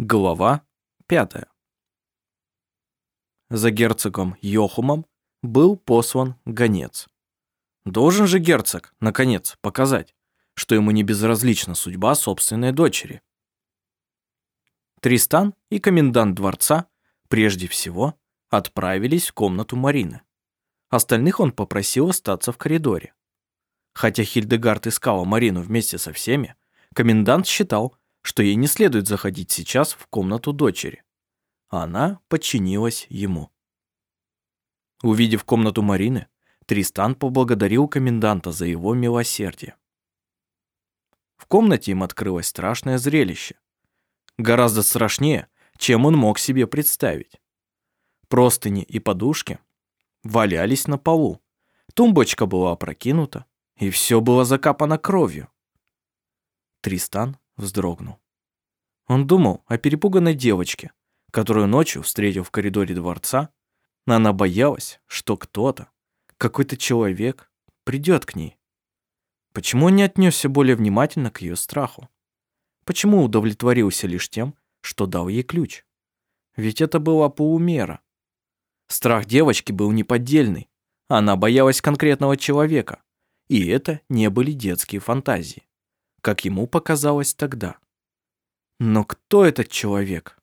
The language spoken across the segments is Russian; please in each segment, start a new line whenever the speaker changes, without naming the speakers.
Глава пятая. За герцогом Йохумом был послан гонец. Должен же герцог, наконец, показать, что ему не безразлична судьба собственной дочери. Тристан и комендант дворца прежде всего отправились в комнату Марины. Остальных он попросил остаться в коридоре. Хотя Хильдегард искала Марину вместе со всеми, комендант считал, что ей не следует заходить сейчас в комнату дочери. Она подчинилась ему. Увидев комнату Марины, Тристан поблагодарил коменданта за его милосердие. В комнате им открылось страшное зрелище. Гораздо страшнее, чем он мог себе представить. Простыни и подушки валялись на полу, тумбочка была опрокинута, и все было закапано кровью. Тристан вздрогнул. Он думал о перепуганной девочке, которую ночью встретил в коридоре дворца, но она боялась, что кто-то, какой-то человек, придет к ней. Почему он не отнесся более внимательно к ее страху? Почему удовлетворился лишь тем, что дал ей ключ? Ведь это была полумера. Страх девочки был неподдельный. Она боялась конкретного человека. И это не были детские фантазии как ему показалось тогда. Но кто этот человек?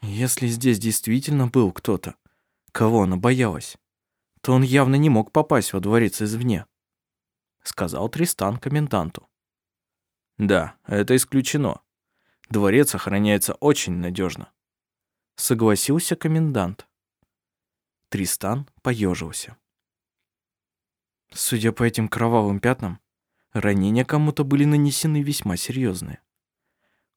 Если здесь действительно был кто-то, кого она боялась, то он явно не мог попасть во дворец извне, сказал Тристан коменданту. Да, это исключено. Дворец охраняется очень надежно, согласился комендант. Тристан поежился. Судя по этим кровавым пятнам, Ранения кому-то были нанесены весьма серьезные.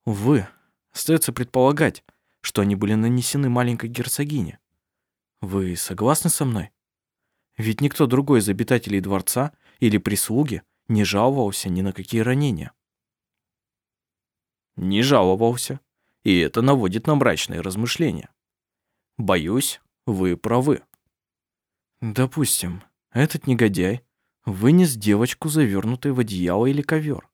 Увы, остается предполагать, что они были нанесены маленькой герцогине. Вы согласны со мной? Ведь никто другой из обитателей дворца или прислуги не жаловался ни на какие ранения. Не жаловался, и это наводит на мрачные размышления. Боюсь, вы правы. Допустим, этот негодяй вынес девочку, завернутой в одеяло или ковер,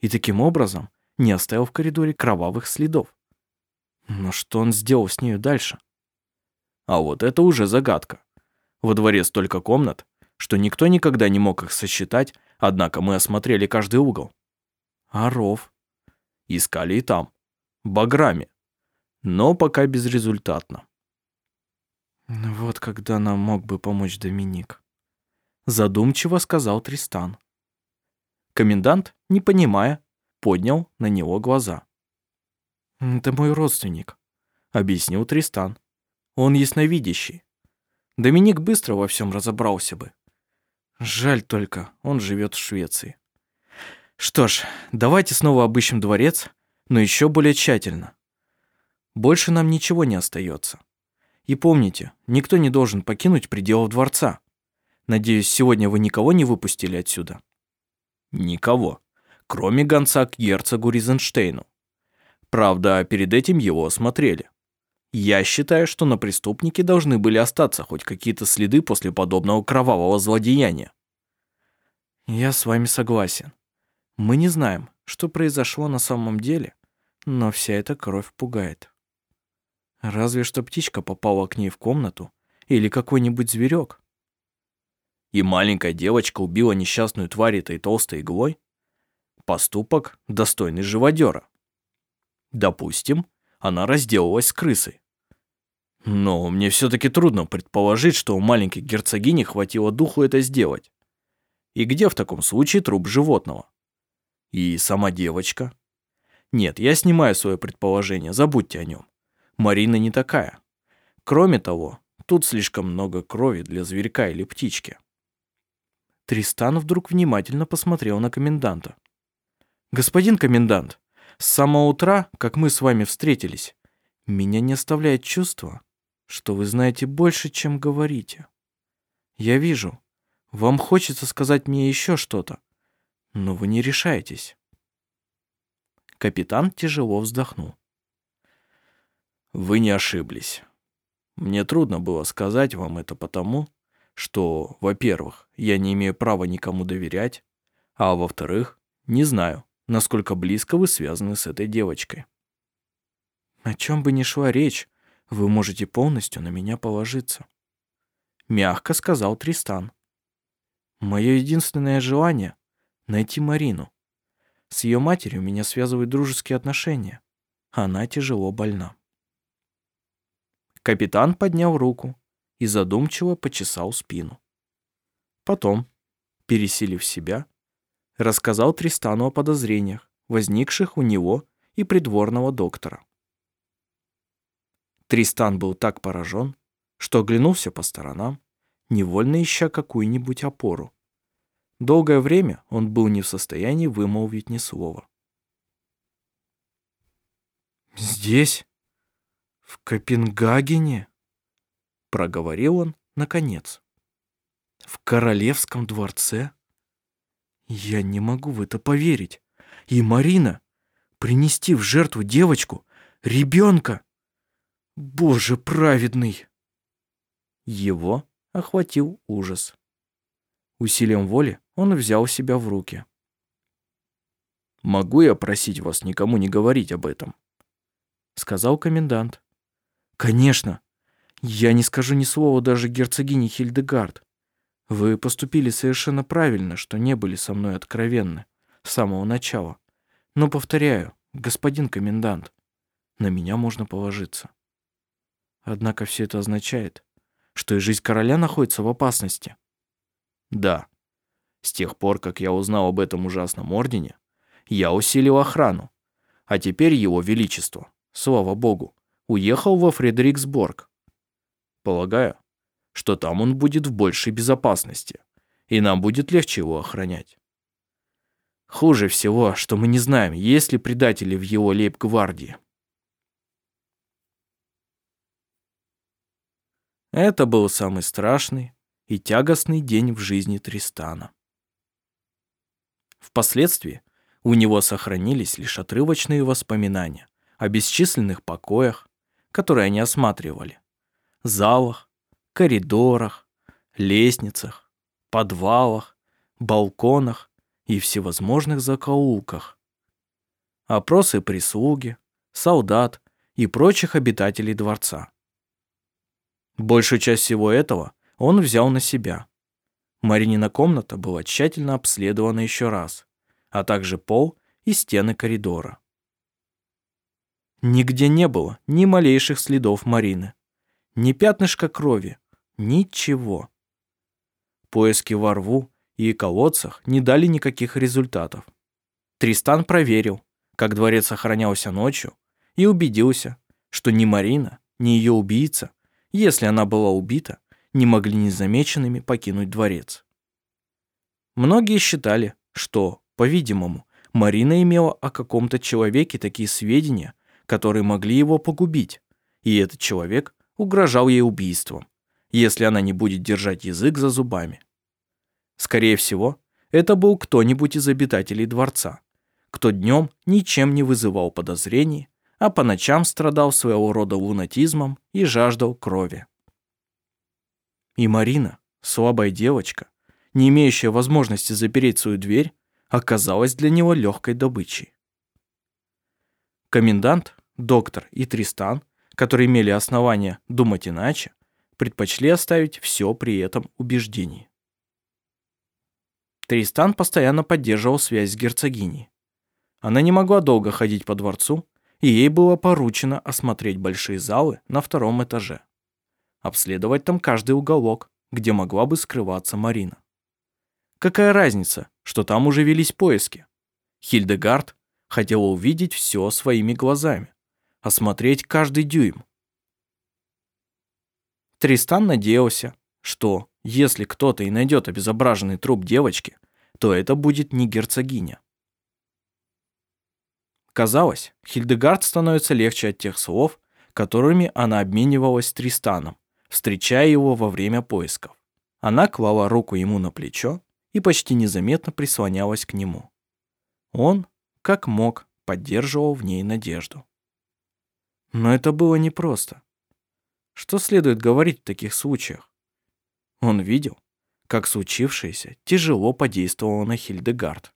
и таким образом не оставил в коридоре кровавых следов. Но что он сделал с нею дальше? А вот это уже загадка. Во дворе столько комнат, что никто никогда не мог их сосчитать, однако мы осмотрели каждый угол. А ров? Искали и там. Баграми. Но пока безрезультатно. Вот когда нам мог бы помочь Доминик задумчиво сказал Тристан. Комендант, не понимая, поднял на него глаза. «Это мой родственник», — объяснил Тристан. «Он ясновидящий. Доминик быстро во всем разобрался бы. Жаль только, он живет в Швеции. Что ж, давайте снова обыщем дворец, но еще более тщательно. Больше нам ничего не остается. И помните, никто не должен покинуть пределов дворца. Надеюсь, сегодня вы никого не выпустили отсюда? Никого, кроме гонца к герцогу Ризенштейну. Правда, перед этим его осмотрели. Я считаю, что на преступнике должны были остаться хоть какие-то следы после подобного кровавого злодеяния. Я с вами согласен. Мы не знаем, что произошло на самом деле, но вся эта кровь пугает. Разве что птичка попала к ней в комнату или какой-нибудь зверек и маленькая девочка убила несчастную тварь этой толстой иглой? Поступок, достойный живодера. Допустим, она разделалась с крысой. Но мне все-таки трудно предположить, что у маленькой герцогини хватило духу это сделать. И где в таком случае труп животного? И сама девочка? Нет, я снимаю свое предположение, забудьте о нем. Марина не такая. Кроме того, тут слишком много крови для зверька или птички. Тристан вдруг внимательно посмотрел на коменданта. «Господин комендант, с самого утра, как мы с вами встретились, меня не оставляет чувство, что вы знаете больше, чем говорите. Я вижу, вам хочется сказать мне еще что-то, но вы не решаетесь». Капитан тяжело вздохнул. «Вы не ошиблись. Мне трудно было сказать вам это потому, что, во-первых, я не имею права никому доверять, а во-вторых, не знаю, насколько близко вы связаны с этой девочкой. О чем бы ни шла речь, вы можете полностью на меня положиться. Мягко сказал Тристан. Мое единственное желание — найти Марину. С ее матерью меня связывают дружеские отношения. Она тяжело больна. Капитан поднял руку и задумчиво почесал спину. Потом, пересилив себя, рассказал Тристану о подозрениях, возникших у него и придворного доктора. Тристан был так поражен, что оглянулся по сторонам, невольно ища какую-нибудь опору. Долгое время он был не в состоянии вымолвить ни слова. «Здесь? В Копенгагене?» — проговорил он наконец. «В королевском дворце? Я не могу в это поверить. И Марина, принести в жертву девочку, ребенка!» Боже праведный! Его охватил ужас. Усилием воли он взял себя в руки. «Могу я просить вас никому не говорить об этом?» Сказал комендант. «Конечно. Я не скажу ни слова даже герцогине Хильдегард. Вы поступили совершенно правильно, что не были со мной откровенны с самого начала. Но, повторяю, господин комендант, на меня можно положиться. Однако все это означает, что и жизнь короля находится в опасности. Да. С тех пор, как я узнал об этом ужасном ордене, я усилил охрану. А теперь его величество, слава богу, уехал во Фредериксборг. Полагаю, что там он будет в большей безопасности, и нам будет легче его охранять. Хуже всего, что мы не знаем, есть ли предатели в его лейб-гвардии. Это был самый страшный и тягостный день в жизни Тристана. Впоследствии у него сохранились лишь отрывочные воспоминания о бесчисленных покоях, которые они осматривали, залах, коридорах, лестницах, подвалах, балконах и всевозможных закоулках. Опросы прислуги, солдат и прочих обитателей дворца. Большую часть всего этого он взял на себя. Маринина комната была тщательно обследована еще раз, а также пол и стены коридора. Нигде не было ни малейших следов Марины, ни пятнышка крови, ничего. Поиски во рву и колодцах не дали никаких результатов. Тристан проверил, как дворец охранялся ночью, и убедился, что ни Марина, ни ее убийца если она была убита, не могли незамеченными покинуть дворец. Многие считали, что, по-видимому, Марина имела о каком-то человеке такие сведения, которые могли его погубить, и этот человек угрожал ей убийством, если она не будет держать язык за зубами. Скорее всего, это был кто-нибудь из обитателей дворца, кто днем ничем не вызывал подозрений, а по ночам страдал своего рода лунатизмом и жаждал крови. И Марина, слабая девочка, не имеющая возможности запереть свою дверь, оказалась для него легкой добычей. Комендант, доктор и Тристан, которые имели основания думать иначе, предпочли оставить все при этом убеждении. Тристан постоянно поддерживал связь с герцогиней. Она не могла долго ходить по дворцу, и ей было поручено осмотреть большие залы на втором этаже. Обследовать там каждый уголок, где могла бы скрываться Марина. Какая разница, что там уже велись поиски? Хильдегард хотела увидеть все своими глазами, осмотреть каждый дюйм. Тристан надеялся, что, если кто-то и найдет обезображенный труп девочки, то это будет не герцогиня. Казалось, Хильдегард становится легче от тех слов, которыми она обменивалась с Тристаном, встречая его во время поисков. Она клала руку ему на плечо и почти незаметно прислонялась к нему. Он, как мог, поддерживал в ней надежду. Но это было непросто. Что следует говорить в таких случаях? Он видел, как случившееся тяжело подействовало на Хильдегард.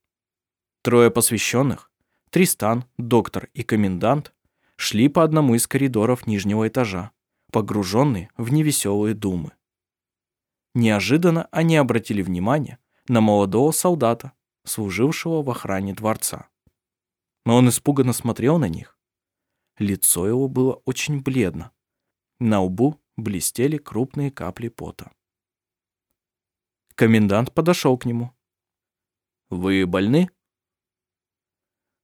Трое посвященных Тристан, доктор и комендант шли по одному из коридоров нижнего этажа, погруженные в невеселые думы. Неожиданно они обратили внимание на молодого солдата, служившего в охране дворца. Но он испуганно смотрел на них. Лицо его было очень бледно. На лбу блестели крупные капли пота. Комендант подошел к нему. «Вы больны?»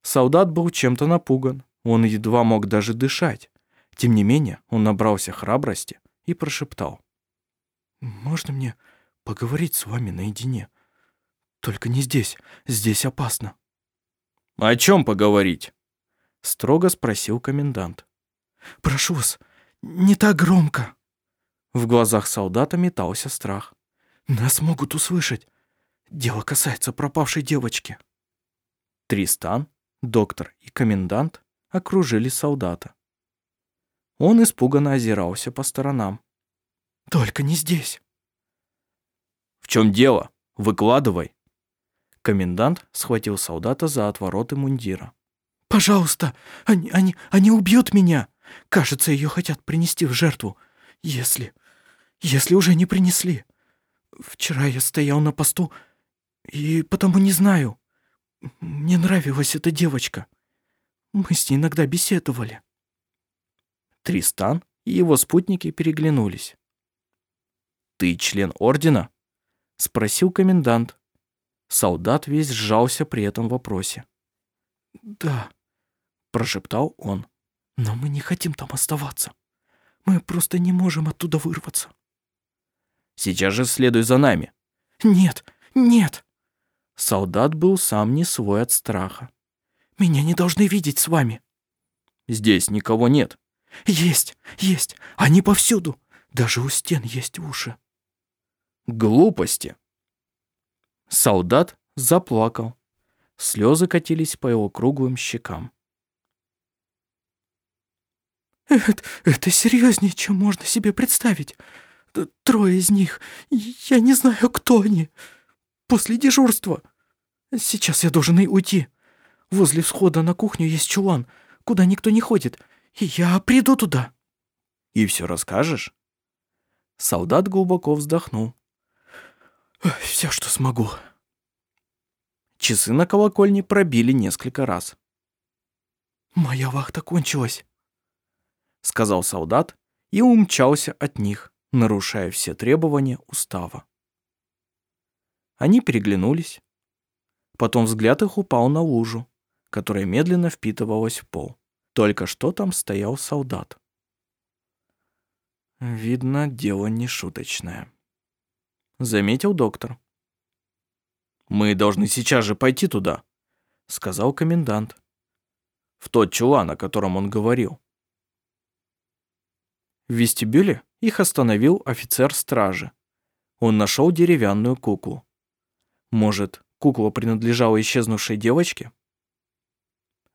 Солдат был чем-то напуган. Он едва мог даже дышать. Тем не менее, он набрался храбрости и прошептал. «Можно мне поговорить с вами наедине? Только не здесь. Здесь опасно». «О чем поговорить?» Строго спросил комендант. «Прошу вас, не так громко». В глазах солдата метался страх. «Нас могут услышать. Дело касается пропавшей девочки». Тристан, доктор и комендант окружили солдата. Он испуганно озирался по сторонам. «Только не здесь». «В чем дело? Выкладывай». Комендант схватил солдата за отвороты мундира. «Пожалуйста, они, они, они убьют меня. Кажется, ее хотят принести в жертву. Если... если уже не принесли. Вчера я стоял на посту и потому не знаю. Мне нравилась эта девочка. Мы с ней иногда беседовали». Тристан и его спутники переглянулись. «Ты член ордена?» — спросил комендант. Солдат весь сжался при этом вопросе. «Да», — прошептал он. «Но мы не хотим там оставаться. Мы просто не можем оттуда вырваться». «Сейчас же следуй за нами». «Нет, нет!» Солдат был сам не свой от страха. «Меня не должны видеть с вами». «Здесь никого нет». «Есть, есть, они повсюду. Даже у стен есть уши». «Глупости», Солдат заплакал. Слезы катились по его круглым щекам. «Это, это серьезнее, чем можно себе представить. Трое из них. Я не знаю, кто они. После дежурства. Сейчас я должен и уйти. Возле всхода на кухню есть чулан, куда никто не ходит. И я приду туда». «И все расскажешь?» Солдат глубоко вздохнул. Все, что смогу. Часы на колокольне пробили несколько раз. «Моя вахта кончилась», — сказал солдат и умчался от них, нарушая все требования устава. Они переглянулись. Потом взгляд их упал на лужу, которая медленно впитывалась в пол. Только что там стоял солдат. Видно, дело не шуточное заметил доктор. «Мы должны сейчас же пойти туда», — сказал комендант. «В тот чулан, о котором он говорил». В вестибюле их остановил офицер стражи. Он нашел деревянную куклу. Может, кукла принадлежала исчезнувшей девочке?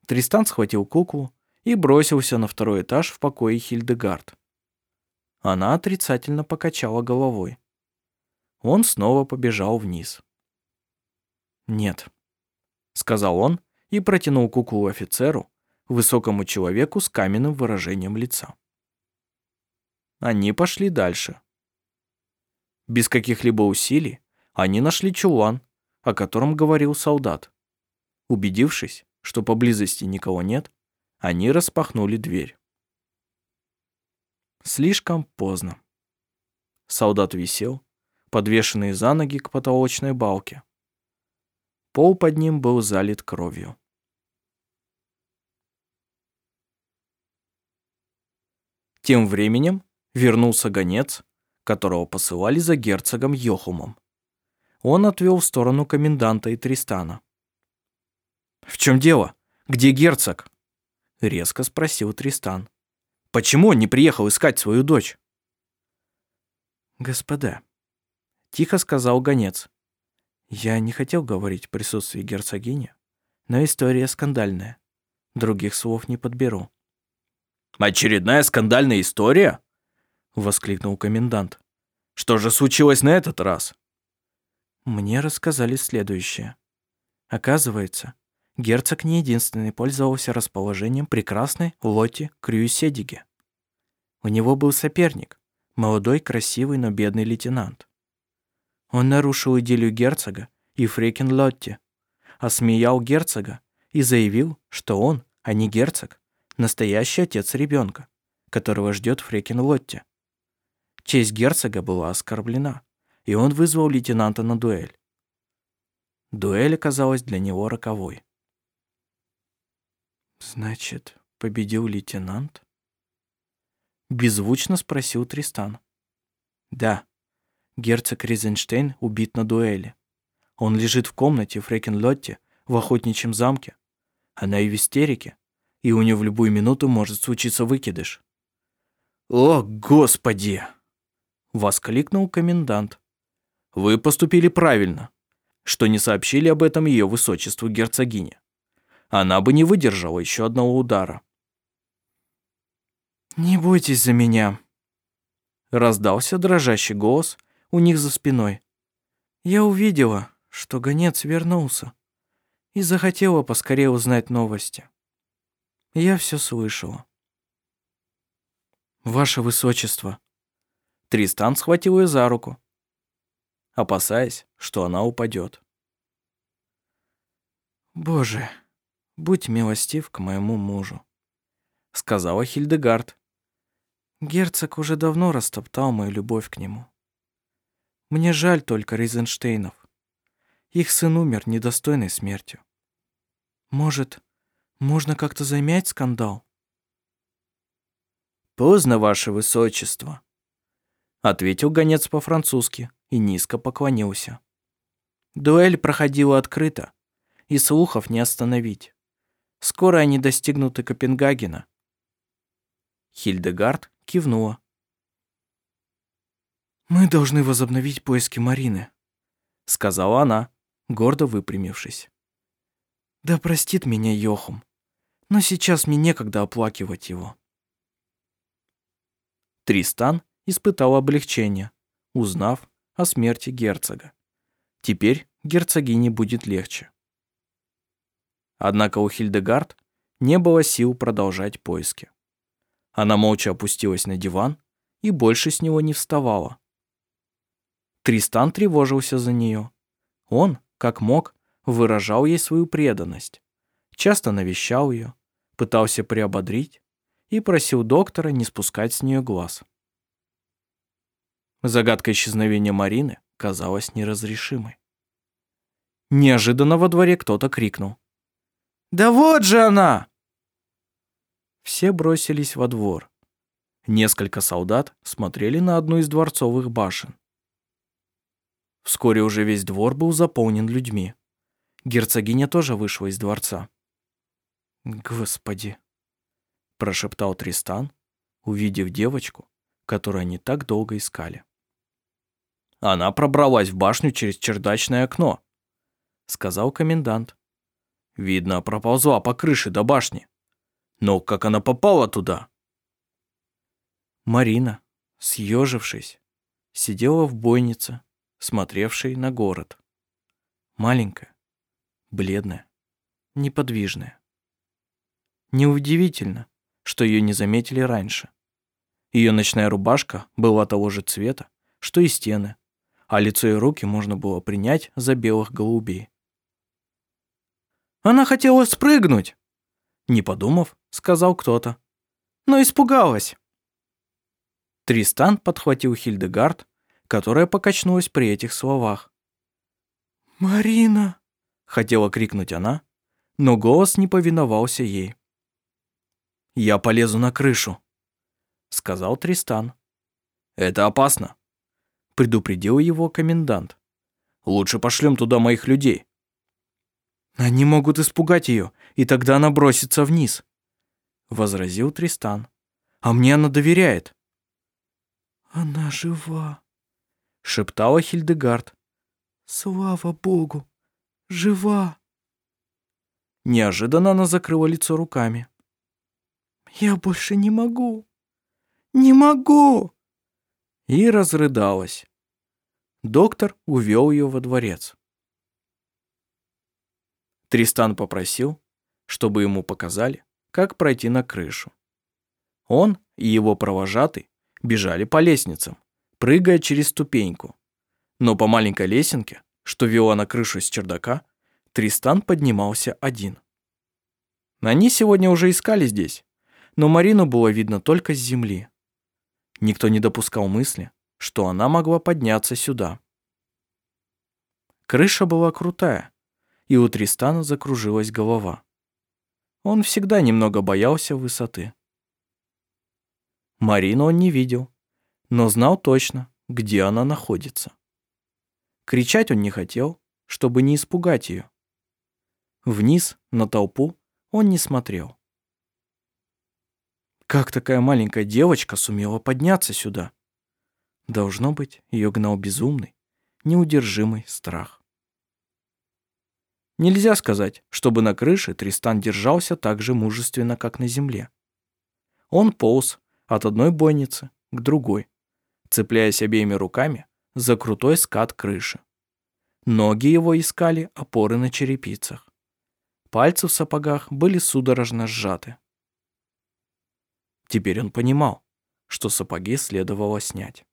Тристан схватил куклу и бросился на второй этаж в покое Хильдегард. Она отрицательно покачала головой. Он снова побежал вниз. «Нет», — сказал он и протянул куклу офицеру, высокому человеку с каменным выражением лица. Они пошли дальше. Без каких-либо усилий они нашли чулан, о котором говорил солдат. Убедившись, что поблизости никого нет, они распахнули дверь. Слишком поздно. Солдат висел, подвешенный за ноги к потолочной балке. Пол под ним был залит кровью. Тем временем вернулся гонец, которого посылали за герцогом Йохумом. Он отвел в сторону коменданта и Тристана. «В чем дело? Где герцог?» — резко спросил Тристан. «Почему он не приехал искать свою дочь?» «Господа», Тихо сказал гонец. Я не хотел говорить в присутствии герцогини, но история скандальная. Других слов не подберу. «Очередная скандальная история?» — воскликнул комендант. «Что же случилось на этот раз?» Мне рассказали следующее. Оказывается, герцог не единственный пользовался расположением прекрасной Лотти Крюседиге. У него был соперник, молодой, красивый, но бедный лейтенант. Он нарушил идиллию герцога и Фрекин Лотти, осмеял герцога и заявил, что он, а не герцог, настоящий отец ребенка, которого ждет Фрекин Лотти. Честь герцога была оскорблена, и он вызвал лейтенанта на дуэль. Дуэль оказалась для него роковой. «Значит, победил лейтенант?» Беззвучно спросил Тристан. «Да, герцог Ризенштейн убит на дуэли. Он лежит в комнате Фрекенлотте в охотничьем замке. Она и в истерике, и у нее в любую минуту может случиться выкидыш». «О, Господи!» — воскликнул комендант. «Вы поступили правильно, что не сообщили об этом ее высочеству герцогине. Она бы не выдержала еще одного удара». «Не бойтесь за меня», — раздался дрожащий голос у них за спиной. «Я увидела, что гонец вернулся и захотела поскорее узнать новости. Я все слышала». «Ваше высочество», Тристан схватил ее за руку, опасаясь, что она упадет. «Боже, будь милостив к моему мужу», — сказала Хильдегард. «Герцог уже давно растоптал мою любовь к нему. Мне жаль только Рейзенштейнов. Их сын умер недостойной смертью. Может, можно как-то замять скандал?» «Поздно, ваше высочество», Ответил гонец по-французски и низко поклонился. Дуэль проходила открыто, и слухов не остановить. Скоро они достигнут и Копенгагена. Хильдегард кивнула. «Мы должны возобновить поиски Марины», — сказала она, гордо выпрямившись. «Да простит меня Йохум, но сейчас мне некогда оплакивать его». Тристан испытал облегчение, узнав о смерти герцога. Теперь герцогине будет легче. Однако у Хильдегард не было сил продолжать поиски. Она молча опустилась на диван и больше с него не вставала. Тристан тревожился за нее. Он, как мог, выражал ей свою преданность. Часто навещал ее, пытался приободрить и просил доктора не спускать с нее глаз. Загадка исчезновения Марины казалась неразрешимой. Неожиданно во дворе кто-то крикнул. «Да вот же она!» Все бросились во двор. Несколько солдат смотрели на одну из дворцовых башен. Вскоре уже весь двор был заполнен людьми. Герцогиня тоже вышла из дворца. «Господи!» – прошептал Тристан, увидев девочку, которую они так долго искали. Она пробралась в башню через чердачное окно, сказал комендант. Видно, проползла по крыше до башни. Но как она попала туда? Марина, съежившись, сидела в бойнице, смотревшей на город. Маленькая, бледная, неподвижная. Неудивительно, что ее не заметили раньше. Ее ночная рубашка была того же цвета, что и стены, а лицо и руки можно было принять за белых голубей. «Она хотела спрыгнуть!» Не подумав, сказал кто-то. «Но испугалась!» Тристан подхватил Хильдегард, которая покачнулась при этих словах. «Марина!» — хотела крикнуть она, но голос не повиновался ей. «Я полезу на крышу», — сказал Тристан. «Это опасно предупредил его комендант. «Лучше пошлем туда моих людей». «Они могут испугать ее, и тогда она бросится вниз», — возразил Тристан. «А мне она доверяет». «Она жива», — шептала Хильдегард. «Слава Богу, жива». Неожиданно она закрыла лицо руками. «Я больше не могу, не могу!» И разрыдалась доктор увел ее во дворец. Тристан попросил, чтобы ему показали, как пройти на крышу. Он и его провожатый бежали по лестницам, прыгая через ступеньку. Но по маленькой лесенке, что вела на крышу с чердака, Тристан поднимался один. Они сегодня уже искали здесь, но Марину было видно только с земли. Никто не допускал мысли, что она могла подняться сюда. Крыша была крутая, и у Тристана закружилась голова. Он всегда немного боялся высоты. Марину он не видел, но знал точно, где она находится. Кричать он не хотел, чтобы не испугать ее. Вниз, на толпу, он не смотрел. Как такая маленькая девочка сумела подняться сюда? Должно быть, ее гнал безумный, неудержимый страх. Нельзя сказать, чтобы на крыше Тристан держался так же мужественно, как на земле. Он полз от одной бойницы к другой, цепляясь обеими руками за крутой скат крыши. Ноги его искали опоры на черепицах. Пальцы в сапогах были судорожно сжаты. Теперь он понимал, что сапоги следовало снять.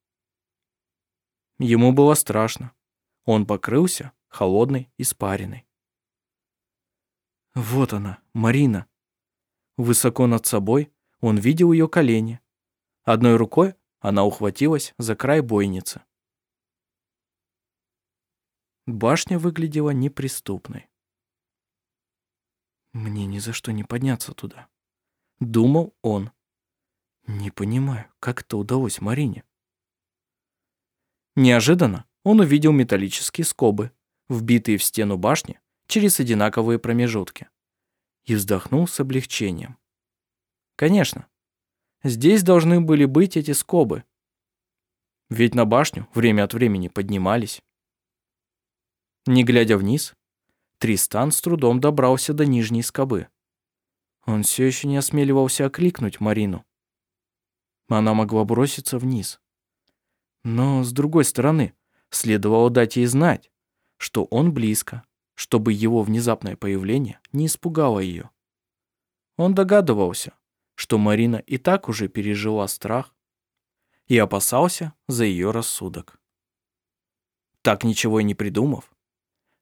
Ему было страшно. Он покрылся холодной испариной. Вот она, Марина. Высоко над собой он видел ее колени. Одной рукой она ухватилась за край бойницы. Башня выглядела неприступной. Мне ни за что не подняться туда. Думал он. Не понимаю, как это удалось Марине. Неожиданно он увидел металлические скобы, вбитые в стену башни через одинаковые промежутки. И вздохнул с облегчением. Конечно, здесь должны были быть эти скобы. Ведь на башню время от времени поднимались. Не глядя вниз, Тристан с трудом добрался до нижней скобы. Он все еще не осмеливался окликнуть Марину. Она могла броситься вниз. Но, с другой стороны, следовало дать ей знать, что он близко, чтобы его внезапное появление не испугало ее. Он догадывался, что Марина и так уже пережила страх и опасался за ее рассудок. Так ничего и не придумав,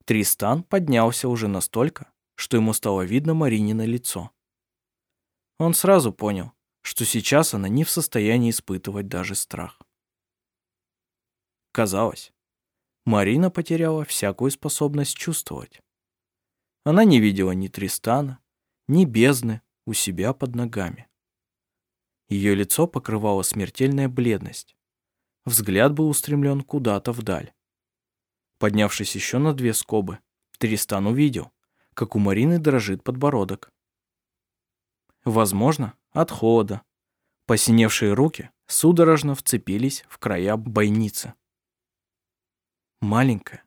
Тристан поднялся уже настолько, что ему стало видно Маринино лицо. Он сразу понял, что сейчас она не в состоянии испытывать даже страх. Казалось, Марина потеряла всякую способность чувствовать. Она не видела ни Тристана, ни бездны у себя под ногами. Ее лицо покрывала смертельная бледность. Взгляд был устремлен куда-то вдаль. Поднявшись еще на две скобы, Тристан увидел, как у Марины дрожит подбородок. Возможно, от холода. Посиневшие руки судорожно вцепились в края бойницы маленькая,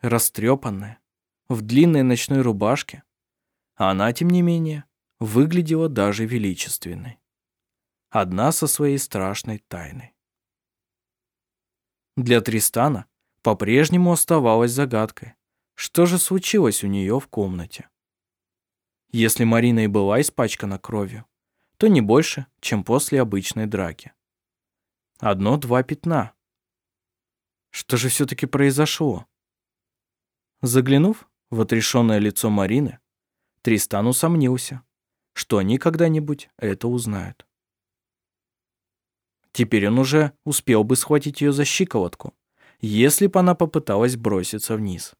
растрепанная, в длинной ночной рубашке, а она, тем не менее, выглядела даже величественной. Одна со своей страшной тайной. Для Тристана по-прежнему оставалась загадкой, что же случилось у нее в комнате. Если Марина и была испачкана кровью, то не больше, чем после обычной драки. Одно-два пятна, что же все-таки произошло? Заглянув в отрешенное лицо Марины, Тристан усомнился, что они когда-нибудь это узнают. Теперь он уже успел бы схватить ее за щиколотку, если бы она попыталась броситься вниз.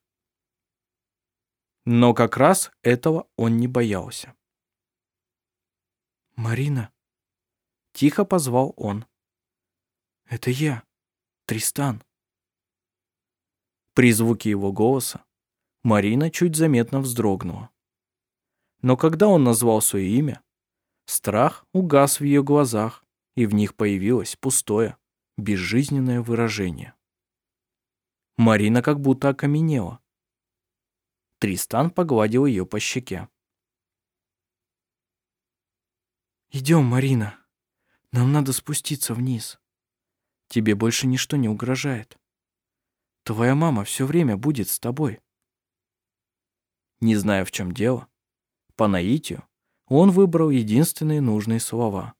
Но как раз этого он не боялся. «Марина», — тихо позвал он. «Это я, Тристан». При звуке его голоса Марина чуть заметно вздрогнула. Но когда он назвал свое имя, страх угас в ее глазах, и в них появилось пустое, безжизненное выражение. Марина как будто окаменела. Тристан погладил ее по щеке. «Идем, Марина. Нам надо спуститься вниз. Тебе больше ничто не угрожает». Твоя мама все время будет с тобой. Не зная, в чем дело, по наитию он выбрал единственные нужные слова.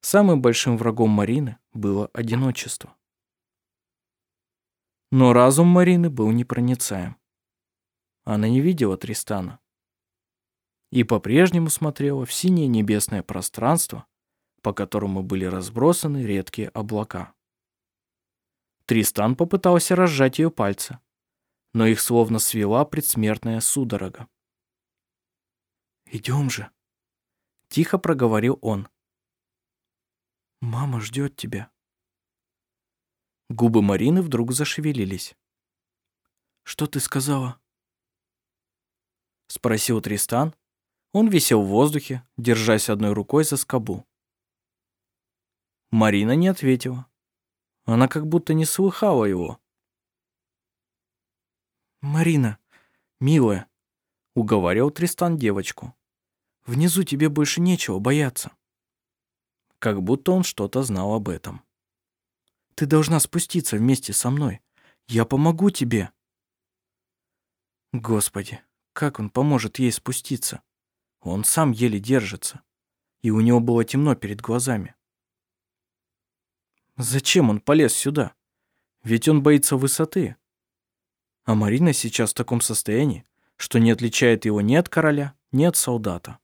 Самым большим врагом Марины было одиночество. Но разум Марины был непроницаем. Она не видела Тристана и по-прежнему смотрела в синее небесное пространство, по которому были разбросаны редкие облака. Тристан попытался разжать ее пальцы, но их словно свела предсмертная судорога. «Идем же», — тихо проговорил он. «Мама ждет тебя». Губы Марины вдруг зашевелились. «Что ты сказала?» Спросил Тристан. Он висел в воздухе, держась одной рукой за скобу. Марина не ответила. Она как будто не слыхала его. «Марина, милая», — уговаривал Тристан девочку. «Внизу тебе больше нечего бояться». Как будто он что-то знал об этом. «Ты должна спуститься вместе со мной. Я помогу тебе». Господи, как он поможет ей спуститься? Он сам еле держится, и у него было темно перед глазами. Зачем он полез сюда? Ведь он боится высоты. А Марина сейчас в таком состоянии, что не отличает его ни от короля, ни от солдата.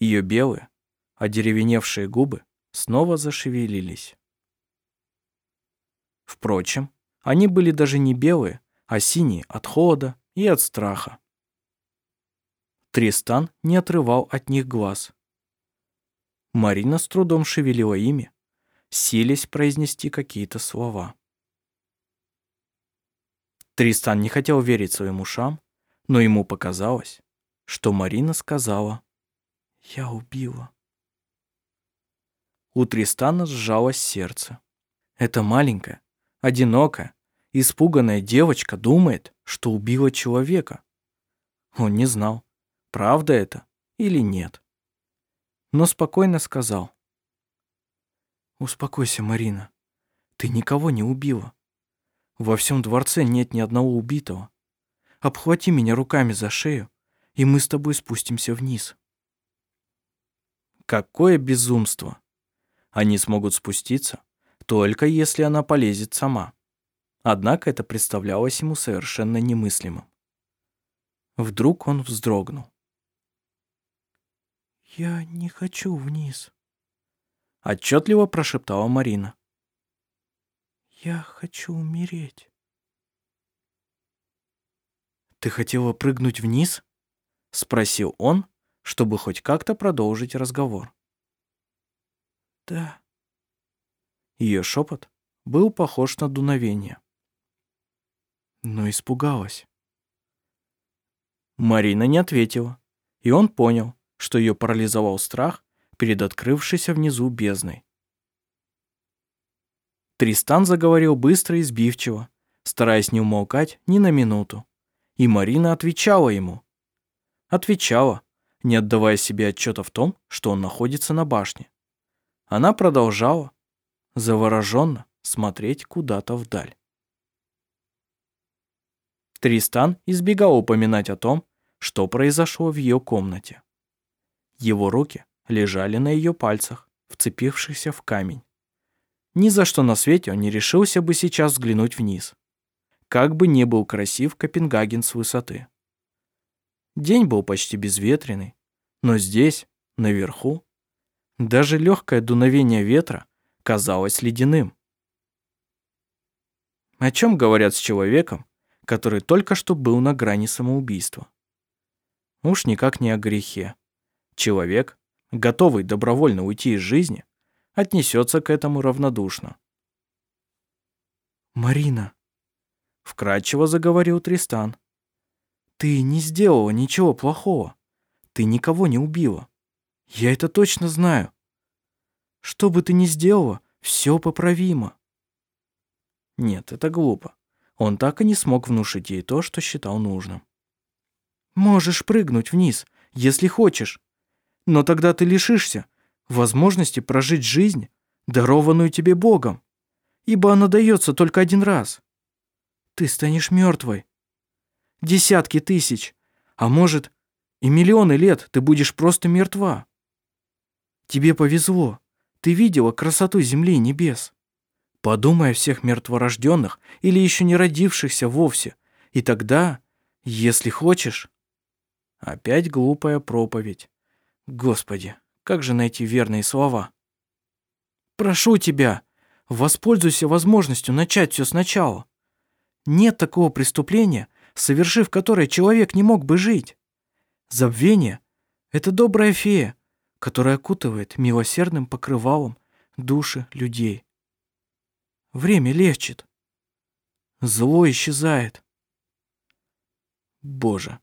Ее белые, одеревеневшие губы снова зашевелились. Впрочем, они были даже не белые, а синие от холода и от страха. Тристан не отрывал от них глаз. Марина с трудом шевелила ими, силясь произнести какие-то слова. Тристан не хотел верить своим ушам, но ему показалось, что Марина сказала «Я убила». У Тристана сжалось сердце. Эта маленькая, одинокая, испуганная девочка думает, что убила человека. Он не знал, правда это или нет. Но спокойно сказал. «Успокойся, Марина. Ты никого не убила. Во всем дворце нет ни одного убитого. Обхвати меня руками за шею, и мы с тобой спустимся вниз». Какое безумство! Они смогут спуститься, только если она полезет сама. Однако это представлялось ему совершенно немыслимым. Вдруг он вздрогнул. «Я не хочу вниз», — отчетливо прошептала Марина. «Я хочу умереть». «Ты хотела прыгнуть вниз?» — спросил он, чтобы хоть как-то продолжить разговор. «Да». Ее шепот был похож на дуновение. Но испугалась. Марина не ответила, и он понял, что ее парализовал страх перед открывшейся внизу бездной. Тристан заговорил быстро и сбивчиво, стараясь не умолкать ни на минуту. И Марина отвечала ему. Отвечала, не отдавая себе отчета в том, что он находится на башне. Она продолжала, завороженно, смотреть куда-то вдаль. Тристан избегал упоминать о том, что произошло в ее комнате. Его руки лежали на ее пальцах, вцепившихся в камень. Ни за что на свете он не решился бы сейчас взглянуть вниз. Как бы не был красив Копенгаген с высоты. День был почти безветренный, но здесь, наверху, даже легкое дуновение ветра казалось ледяным. О чем говорят с человеком, который только что был на грани самоубийства? Уж никак не о грехе. Человек, готовый добровольно уйти из жизни, отнесется к этому равнодушно. «Марина», — вкратчиво заговорил Тристан, — «ты не сделала ничего плохого. Ты никого не убила. Я это точно знаю. Что бы ты ни сделала, все поправимо». Нет, это глупо. Он так и не смог внушить ей то, что считал нужным. «Можешь прыгнуть вниз, если хочешь но тогда ты лишишься возможности прожить жизнь, дарованную тебе Богом, ибо она дается только один раз. Ты станешь мертвой. десятки тысяч, а может и миллионы лет ты будешь просто мертва. Тебе повезло, ты видела красоту земли и небес. Подумай о всех мертворожденных или еще не родившихся вовсе, и тогда, если хочешь... Опять глупая проповедь. Господи, как же найти верные слова? Прошу тебя, воспользуйся возможностью начать все сначала. Нет такого преступления, совершив которое человек не мог бы жить. Забвение — это добрая фея, которая окутывает милосердным покрывалом души людей. Время лечит. Зло исчезает. Боже,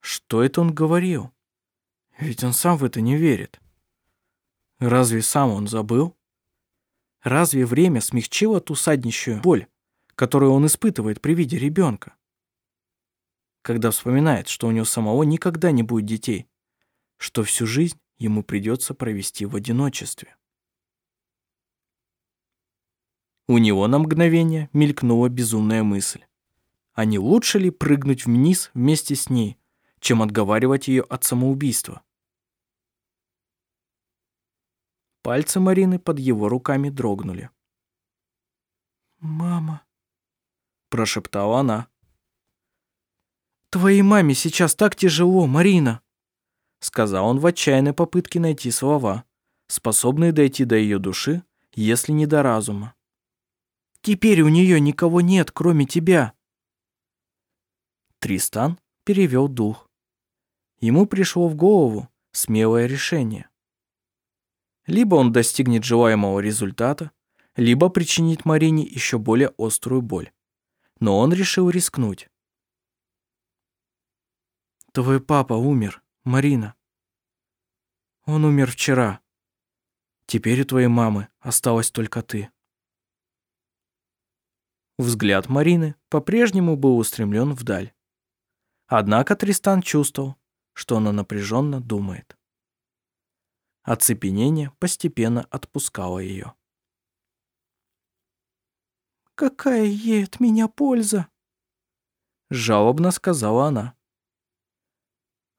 что это он говорил? Ведь он сам в это не верит. Разве сам он забыл? Разве время смягчило ту саднищую боль, которую он испытывает при виде ребенка? Когда вспоминает, что у него самого никогда не будет детей, что всю жизнь ему придется провести в одиночестве. У него на мгновение мелькнула безумная мысль. А не лучше ли прыгнуть вниз вместе с ней, чем отговаривать ее от самоубийства? Пальцы Марины под его руками дрогнули. «Мама», — прошептала она. «Твоей маме сейчас так тяжело, Марина», — сказал он в отчаянной попытке найти слова, способные дойти до ее души, если не до разума. Теперь у нее никого нет, кроме тебя». Тристан перевел дух. Ему пришло в голову смелое решение. Либо он достигнет желаемого результата, либо причинит Марине еще более острую боль. Но он решил рискнуть. «Твой папа умер, Марина. Он умер вчера. Теперь у твоей мамы осталась только ты». Взгляд Марины по-прежнему был устремлен вдаль. Однако Тристан чувствовал, что она напряженно думает. Оцепенение постепенно отпускало ее. «Какая ей от меня польза?» Жалобно сказала она.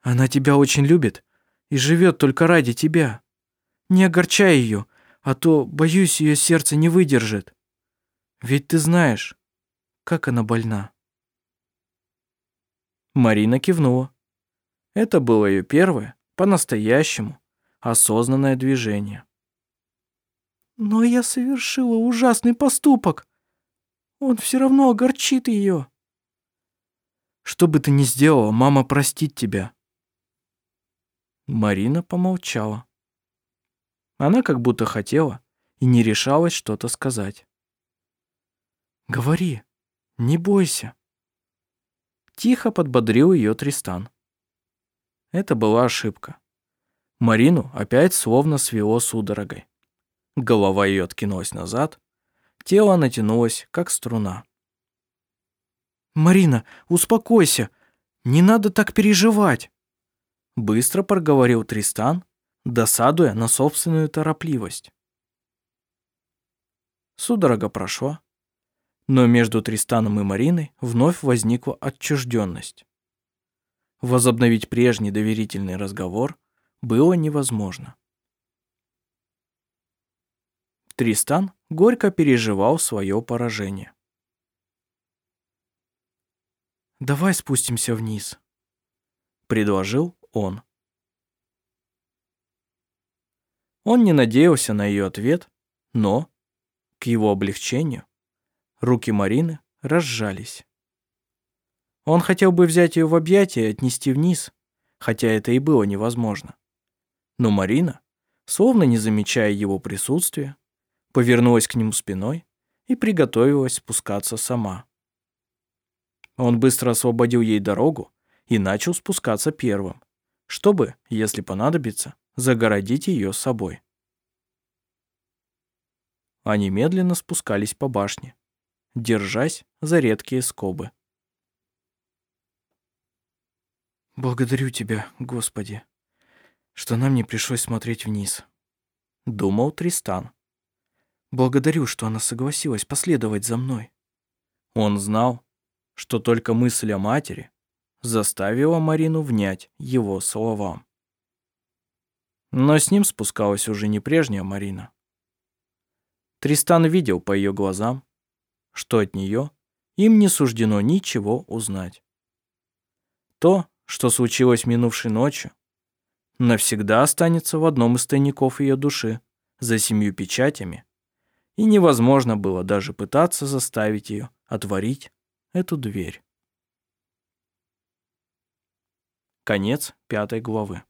«Она тебя очень любит и живет только ради тебя. Не огорчай ее, а то, боюсь, ее сердце не выдержит. Ведь ты знаешь, как она больна. Марина кивнула. Это было ее первое, по-настоящему, осознанное движение. «Но я совершила ужасный поступок. Он все равно огорчит ее». «Что бы ты ни сделала, мама простит тебя». Марина помолчала. Она как будто хотела и не решалась что-то сказать. Говори, не бойся. Тихо подбодрил ее Тристан. Это была ошибка. Марину опять словно свело судорогой. Голова ее откинулась назад, тело натянулось, как струна. «Марина, успокойся, не надо так переживать!» Быстро проговорил Тристан, досадуя на собственную торопливость. Судорога прошла, но между Тристаном и Мариной вновь возникла отчужденность. Возобновить прежний доверительный разговор было невозможно. Тристан горько переживал свое поражение. «Давай спустимся вниз», — предложил он. Он не надеялся на ее ответ, но, к его облегчению, Руки Марины разжались. Он хотел бы взять ее в объятия и отнести вниз, хотя это и было невозможно. Но Марина, словно не замечая его присутствия, повернулась к нему спиной и приготовилась спускаться сама. Он быстро освободил ей дорогу и начал спускаться первым, чтобы, если понадобится, загородить ее собой. Они медленно спускались по башне, держась за редкие скобы. «Благодарю тебя, Господи, что нам не пришлось смотреть вниз», — думал Тристан. «Благодарю, что она согласилась последовать за мной». Он знал, что только мысль о матери заставило Марину внять его словам. Но с ним спускалась уже не прежняя Марина. Тристан видел по ее глазам, что от нее им не суждено ничего узнать. То, что случилось минувшей ночью, навсегда останется в одном из тайников ее души, за семью печатями, и невозможно было даже пытаться заставить ее отворить эту дверь. Конец пятой главы.